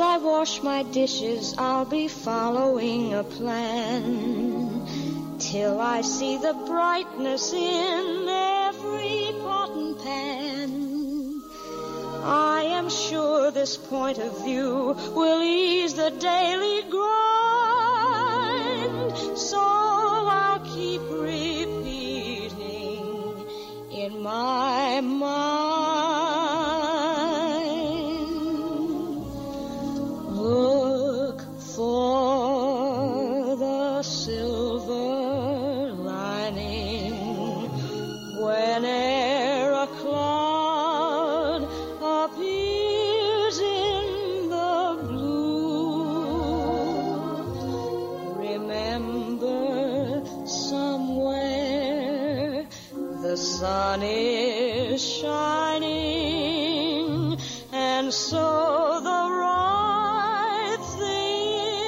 As I wash my dishes, I'll be following a plan. Till I see the brightness in every pot and pan. I am sure this point of view will ease the daily grind. Sun is shining and so the right thing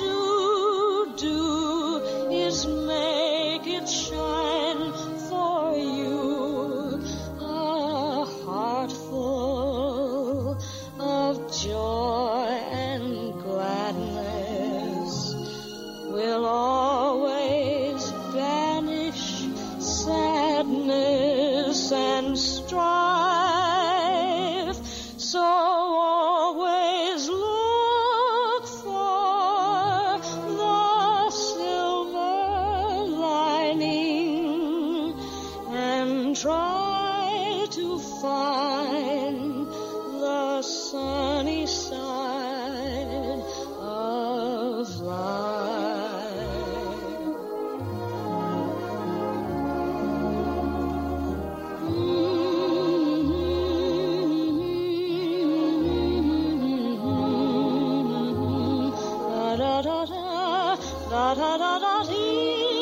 to do is make it shine for you. A heart full of joy try to find the sunny side of life. Mm-hmm. Da da da da da da da da.